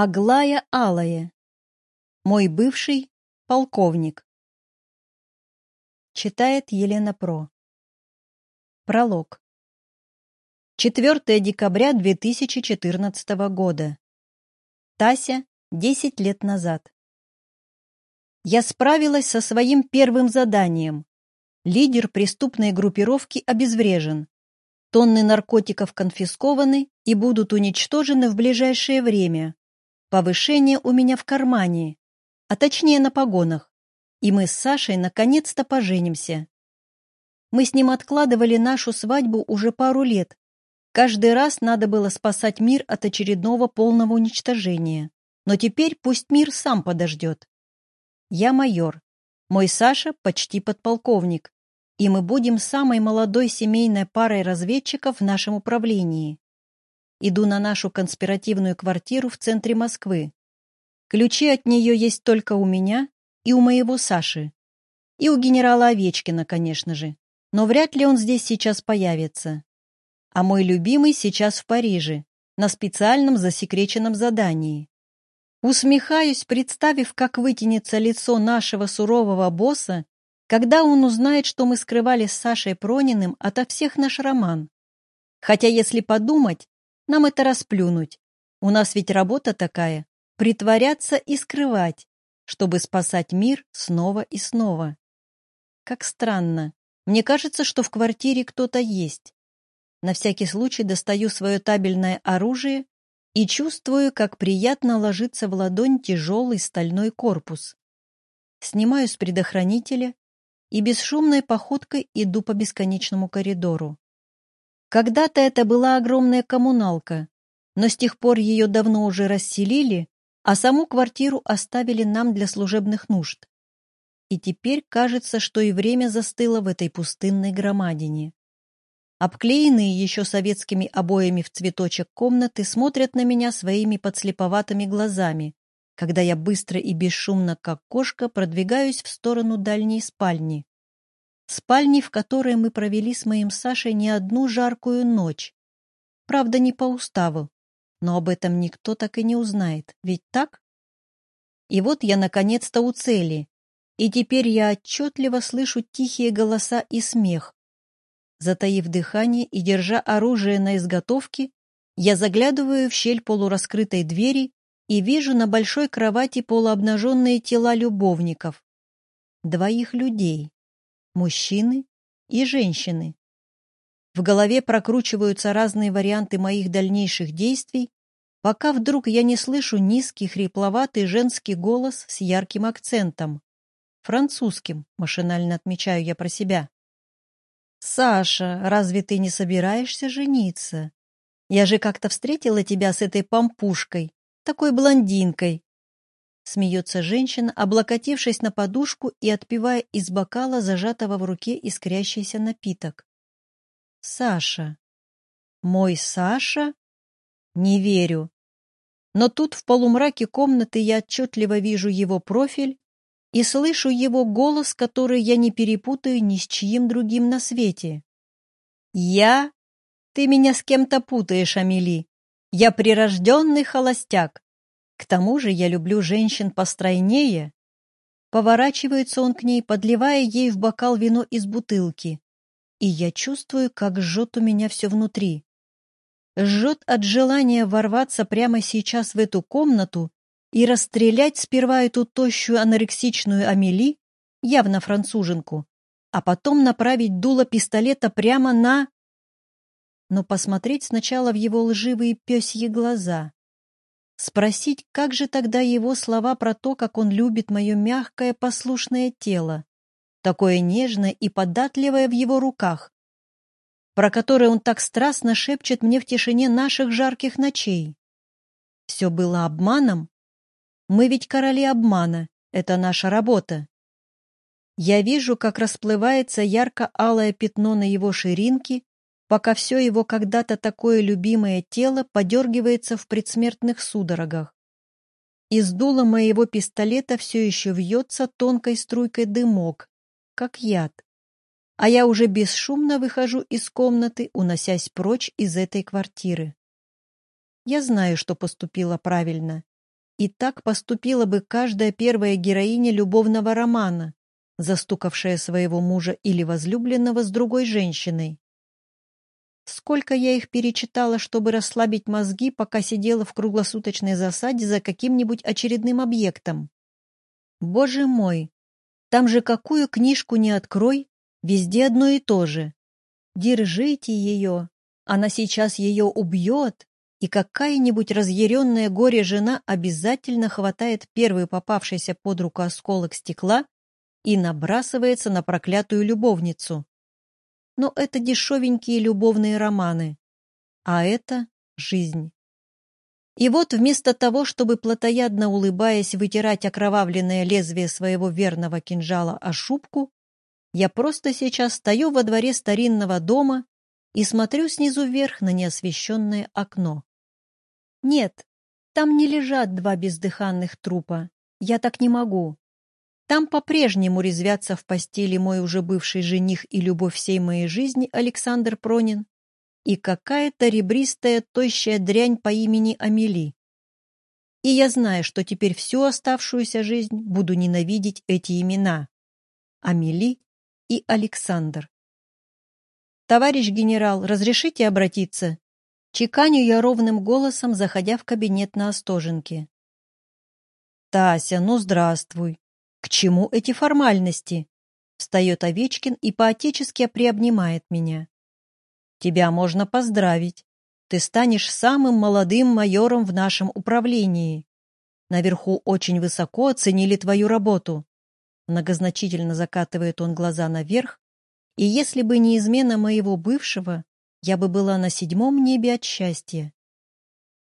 Аглая Алая. Мой бывший полковник. Читает Елена Про. Пролог. 4 декабря 2014 года. Тася, 10 лет назад. Я справилась со своим первым заданием. Лидер преступной группировки обезврежен. Тонны наркотиков конфискованы и будут уничтожены в ближайшее время. Повышение у меня в кармане, а точнее на погонах, и мы с Сашей наконец-то поженимся. Мы с ним откладывали нашу свадьбу уже пару лет. Каждый раз надо было спасать мир от очередного полного уничтожения. Но теперь пусть мир сам подождет. Я майор. Мой Саша почти подполковник. И мы будем самой молодой семейной парой разведчиков в нашем управлении. Иду на нашу конспиративную квартиру в центре Москвы. Ключи от нее есть только у меня и у моего Саши. И у генерала Овечкина, конечно же. Но вряд ли он здесь сейчас появится. А мой любимый сейчас в Париже, на специальном засекреченном задании. Усмехаюсь, представив, как вытянется лицо нашего сурового босса, когда он узнает, что мы скрывали с Сашей Прониным ото всех наш роман. Хотя, если подумать, нам это расплюнуть. У нас ведь работа такая — притворяться и скрывать, чтобы спасать мир снова и снова. Как странно. Мне кажется, что в квартире кто-то есть. На всякий случай достаю свое табельное оружие и чувствую, как приятно ложится в ладонь тяжелый стальной корпус. Снимаю с предохранителя и бесшумной походкой иду по бесконечному коридору. Когда-то это была огромная коммуналка, но с тех пор ее давно уже расселили, а саму квартиру оставили нам для служебных нужд. И теперь кажется, что и время застыло в этой пустынной громадине. Обклеенные еще советскими обоями в цветочек комнаты смотрят на меня своими подслеповатыми глазами, когда я быстро и бесшумно, как кошка, продвигаюсь в сторону дальней спальни спальни, в которой мы провели с моим Сашей не одну жаркую ночь. Правда, не по уставу, но об этом никто так и не узнает, ведь так? И вот я наконец-то у цели, и теперь я отчетливо слышу тихие голоса и смех. Затаив дыхание и держа оружие на изготовке, я заглядываю в щель полураскрытой двери и вижу на большой кровати полуобнаженные тела любовников. Двоих людей мужчины и женщины. В голове прокручиваются разные варианты моих дальнейших действий, пока вдруг я не слышу низкий, хрипловатый женский голос с ярким акцентом. Французским, машинально отмечаю я про себя. «Саша, разве ты не собираешься жениться? Я же как-то встретила тебя с этой помпушкой, такой блондинкой, Смеется женщина, облокотившись на подушку и отпивая из бокала зажатого в руке искрящийся напиток. Саша. Мой Саша? Не верю. Но тут в полумраке комнаты я отчетливо вижу его профиль и слышу его голос, который я не перепутаю ни с чьим другим на свете. «Я? Ты меня с кем-то путаешь, Амели. Я прирожденный холостяк. К тому же я люблю женщин постройнее. Поворачивается он к ней, подливая ей в бокал вино из бутылки. И я чувствую, как жжет у меня все внутри. Жжет от желания ворваться прямо сейчас в эту комнату и расстрелять сперва эту тощую анорексичную Амели, явно француженку, а потом направить дуло пистолета прямо на... Но посмотреть сначала в его лживые пёсьи глаза. Спросить, как же тогда его слова про то, как он любит мое мягкое послушное тело, такое нежное и податливое в его руках, про которое он так страстно шепчет мне в тишине наших жарких ночей. Все было обманом? Мы ведь короли обмана, это наша работа. Я вижу, как расплывается ярко-алое пятно на его ширинке, пока все его когда-то такое любимое тело подергивается в предсмертных судорогах. Из дула моего пистолета все еще вьется тонкой струйкой дымок, как яд. А я уже бесшумно выхожу из комнаты, уносясь прочь из этой квартиры. Я знаю, что поступила правильно. И так поступила бы каждая первая героиня любовного романа, застукавшая своего мужа или возлюбленного с другой женщиной. Сколько я их перечитала, чтобы расслабить мозги, пока сидела в круглосуточной засаде за каким-нибудь очередным объектом. Боже мой, там же какую книжку не открой, везде одно и то же. Держите ее, она сейчас ее убьет, и какая-нибудь разъяренная горе-жена обязательно хватает первый попавшийся под руку осколок стекла и набрасывается на проклятую любовницу. Но это дешевенькие любовные романы, а это жизнь. И вот вместо того, чтобы плотоядно улыбаясь вытирать окровавленное лезвие своего верного кинжала о шубку, я просто сейчас стою во дворе старинного дома и смотрю снизу вверх на неосвещенное окно. Нет, там не лежат два бездыханных трупа. Я так не могу. Там по-прежнему резвятся в постели мой уже бывший жених и любовь всей моей жизни Александр Пронин и какая-то ребристая, тощая дрянь по имени Амели. И я знаю, что теперь всю оставшуюся жизнь буду ненавидеть эти имена. Амели и Александр. «Товарищ генерал, разрешите обратиться?» Чеканю я ровным голосом, заходя в кабинет на Остоженке. «Тася, ну здравствуй! К чему эти формальности?» Встает Овечкин и поотечески приобнимает меня. «Тебя можно поздравить. Ты станешь самым молодым майором в нашем управлении. Наверху очень высоко оценили твою работу». Многозначительно закатывает он глаза наверх, и если бы не измена моего бывшего, я бы была на седьмом небе от счастья.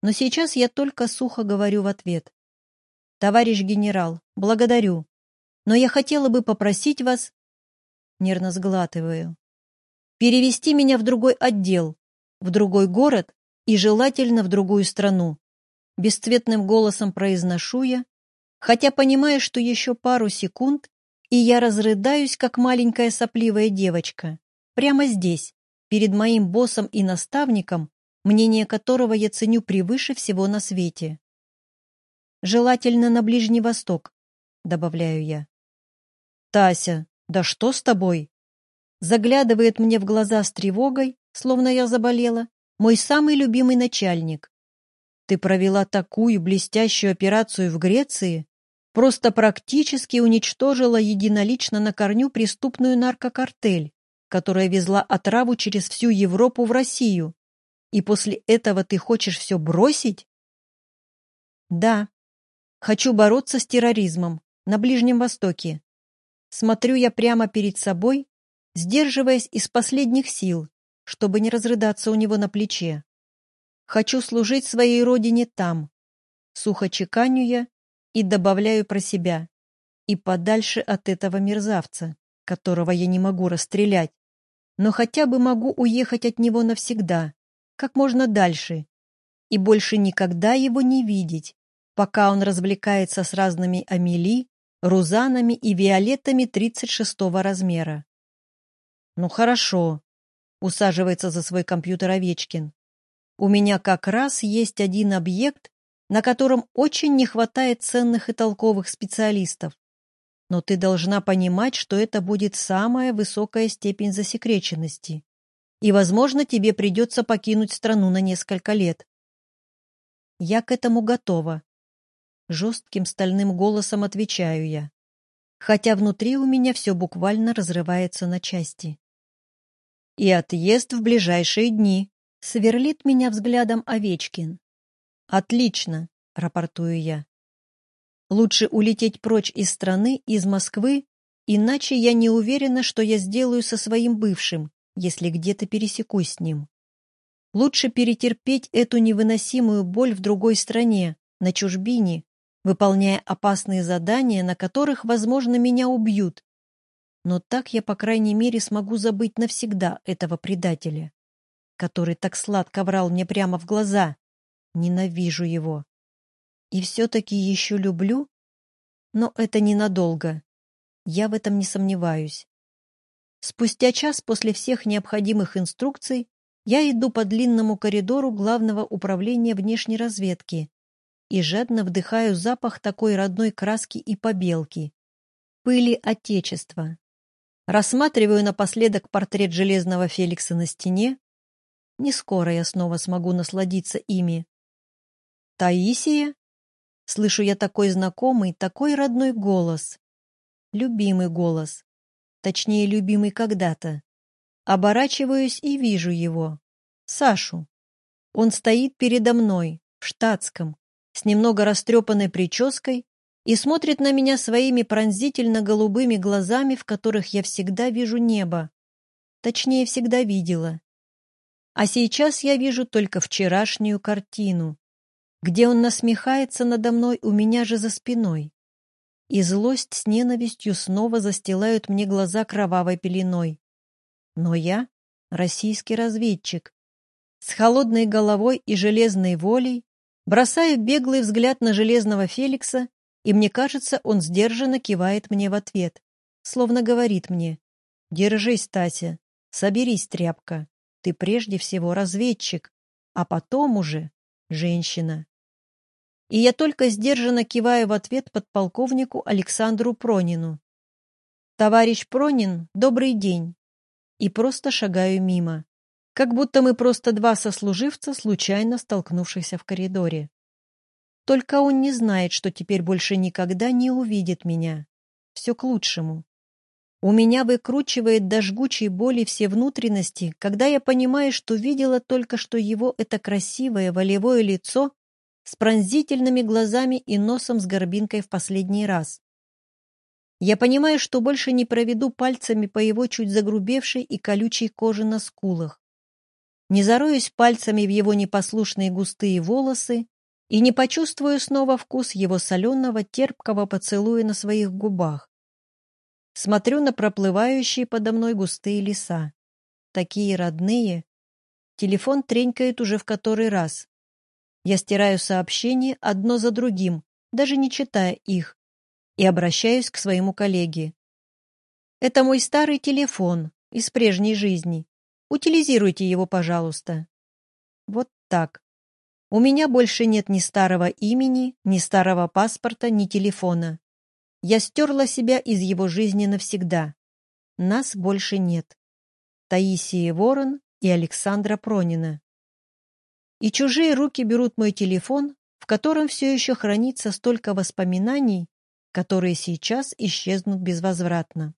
Но сейчас я только сухо говорю в ответ. Товарищ генерал, благодарю, но я хотела бы попросить вас... Нервно сглатываю. Перевести меня в другой отдел, в другой город и желательно в другую страну. Бесцветным голосом произношу я, хотя понимаю, что еще пару секунд, и я разрыдаюсь, как маленькая сопливая девочка, прямо здесь, перед моим боссом и наставником, мнение которого я ценю превыше всего на свете. Желательно на Ближний Восток, добавляю я. Тася, да что с тобой? Заглядывает мне в глаза с тревогой, словно я заболела, мой самый любимый начальник. Ты провела такую блестящую операцию в Греции, просто практически уничтожила единолично на корню преступную наркокартель, которая везла отраву через всю Европу в Россию. И после этого ты хочешь все бросить? Да. Хочу бороться с терроризмом на Ближнем Востоке. Смотрю я прямо перед собой, сдерживаясь из последних сил, чтобы не разрыдаться у него на плече. Хочу служить своей родине там. Сухо чеканю я и добавляю про себя. И подальше от этого мерзавца, которого я не могу расстрелять, но хотя бы могу уехать от него навсегда, как можно дальше, и больше никогда его не видеть, пока он развлекается с разными Амели, Рузанами и Виолеттами 36-го размера. «Ну хорошо», — усаживается за свой компьютер Овечкин. «У меня как раз есть один объект, на котором очень не хватает ценных и толковых специалистов. Но ты должна понимать, что это будет самая высокая степень засекреченности. И, возможно, тебе придется покинуть страну на несколько лет. Я к этому готова. Жестким стальным голосом отвечаю я. Хотя внутри у меня все буквально разрывается на части. И отъезд в ближайшие дни. Сверлит меня взглядом Овечкин. «Отлично», — рапортую я. «Лучше улететь прочь из страны, из Москвы, иначе я не уверена, что я сделаю со своим бывшим, если где-то пересекусь с ним. Лучше перетерпеть эту невыносимую боль в другой стране, на чужбине, выполняя опасные задания, на которых, возможно, меня убьют. Но так я, по крайней мере, смогу забыть навсегда этого предателя, который так сладко врал мне прямо в глаза, Ненавижу его. И все-таки еще люблю, но это ненадолго. Я в этом не сомневаюсь. Спустя час после всех необходимых инструкций я иду по длинному коридору Главного управления внешней разведки, и жадно вдыхаю запах такой родной краски и побелки, пыли Отечества. Рассматриваю напоследок портрет Железного Феликса на стене. Не скоро я снова смогу насладиться ими. «Таисия?» Слышу я такой знакомый, такой родной голос. Любимый голос. Точнее, любимый когда-то. Оборачиваюсь и вижу его. Сашу. Он стоит передо мной, в штатском, с немного растрепанной прической и смотрит на меня своими пронзительно-голубыми глазами, в которых я всегда вижу небо. Точнее, всегда видела. А сейчас я вижу только вчерашнюю картину, где он насмехается надо мной у меня же за спиной. И злость с ненавистью снова застилают мне глаза кровавой пеленой. Но я — российский разведчик. С холодной головой и железной волей бросаю беглый взгляд на железного Феликса и мне кажется, он сдержанно кивает мне в ответ, словно говорит мне «Держись, Тася, соберись, тряпка, ты прежде всего разведчик, а потом уже женщина». И я только сдержанно киваю в ответ подполковнику Александру Пронину. «Товарищ Пронин, добрый день!» И просто шагаю мимо, как будто мы просто два сослуживца, случайно столкнувшихся в коридоре. Только он не знает, что теперь больше никогда не увидит меня. Все к лучшему. У меня выкручивает до жгучей боли все внутренности, когда я понимаю, что видела только что его это красивое волевое лицо с пронзительными глазами и носом с горбинкой в последний раз. Я понимаю, что больше не проведу пальцами по его чуть загрубевшей и колючей коже на скулах. Не зароюсь пальцами в его непослушные густые волосы и не почувствую снова вкус его соленого, терпкого поцелуя на своих губах. Смотрю на проплывающие подо мной густые леса. Такие родные. Телефон тренькает уже в который раз. Я стираю сообщения одно за другим, даже не читая их, и обращаюсь к своему коллеге. Это мой старый телефон из прежней жизни. Утилизируйте его, пожалуйста. Вот так. У меня больше нет ни старого имени, ни старого паспорта, ни телефона. Я стерла себя из его жизни навсегда. Нас больше нет. Таисия Ворон и Александра Пронина. И чужие руки берут мой телефон, в котором все еще хранится столько воспоминаний, которые сейчас исчезнут безвозвратно.